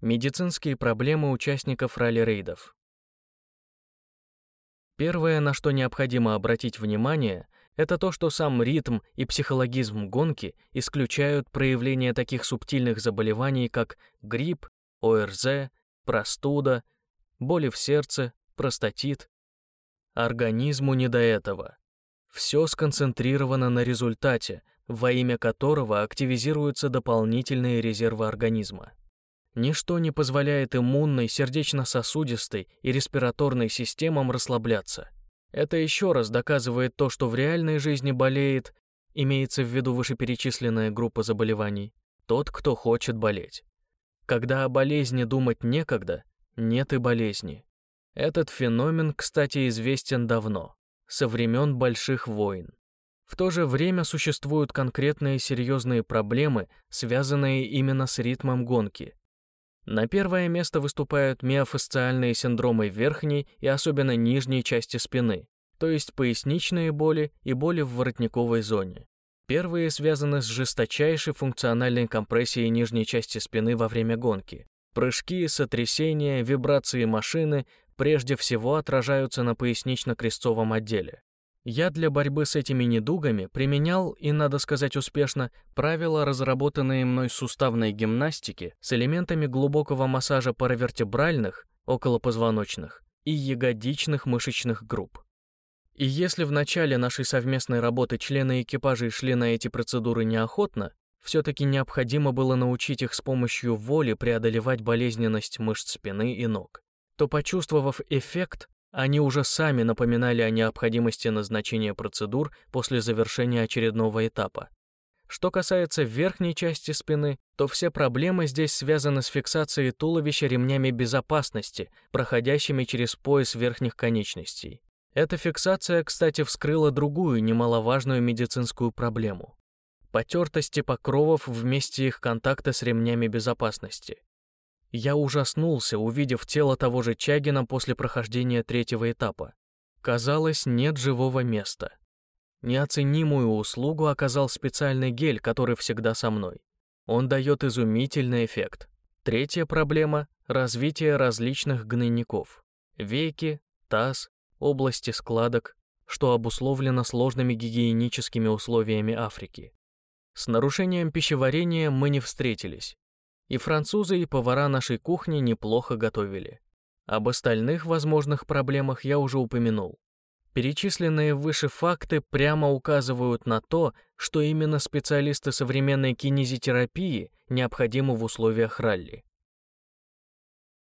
Медицинские проблемы участников ралли-рейдов. Первое, на что необходимо обратить внимание, это то, что сам ритм и психологизм гонки исключают проявление таких субтильных заболеваний, как грипп, ОРЗ, простуда, боли в сердце, простатит. Организму не до этого. Все сконцентрировано на результате, во имя которого активизируются дополнительные резервы организма. Ничто не позволяет иммунной, сердечно-сосудистой и респираторной системам расслабляться. Это еще раз доказывает то, что в реальной жизни болеет, имеется в виду вышеперечисленная группа заболеваний, тот, кто хочет болеть. Когда о болезни думать некогда, нет и болезни. Этот феномен, кстати, известен давно, со времен больших войн. В то же время существуют конкретные серьезные проблемы, связанные именно с ритмом гонки, на первое место выступают миофасциальные синдромы верхней и особенно нижней части спины, то есть поясничные боли и боли в воротниковой зоне. Первые связаны с жесточайшей функциональной компрессией нижней части спины во время гонки. Прыжки, сотрясения, вибрации машины прежде всего отражаются на пояснично-крестцовом отделе. Я для борьбы с этими недугами применял, и надо сказать успешно, правила, разработанные мной суставной гимнастики с элементами глубокого массажа паравертебральных, околопозвоночных и ягодичных мышечных групп. И если в начале нашей совместной работы члены экипажей шли на эти процедуры неохотно, все-таки необходимо было научить их с помощью воли преодолевать болезненность мышц спины и ног, то, почувствовав эффект, они уже сами напоминали о необходимости назначения процедур после завершения очередного этапа. Что касается верхней части спины, то все проблемы здесь связаны с фиксацией туловища ремнями безопасности, проходящими через пояс верхних конечностей. Эта фиксация, кстати, вскрыла другую немаловажную медицинскую проблему – потертости покровов вместе их контакта с ремнями безопасности. Я ужаснулся, увидев тело того же Чагина после прохождения третьего этапа. Казалось, нет живого места. Неоценимую услугу оказал специальный гель, который всегда со мной. Он дает изумительный эффект. Третья проблема – развитие различных гнойников. Веки, таз, области складок, что обусловлено сложными гигиеническими условиями Африки. С нарушением пищеварения мы не встретились, и французы, и повара нашей кухни неплохо готовили. Об остальных возможных проблемах я уже упомянул. Перечисленные выше факты прямо указывают на то, что именно специалисты современной кинезитерапии необходимы в условиях ралли.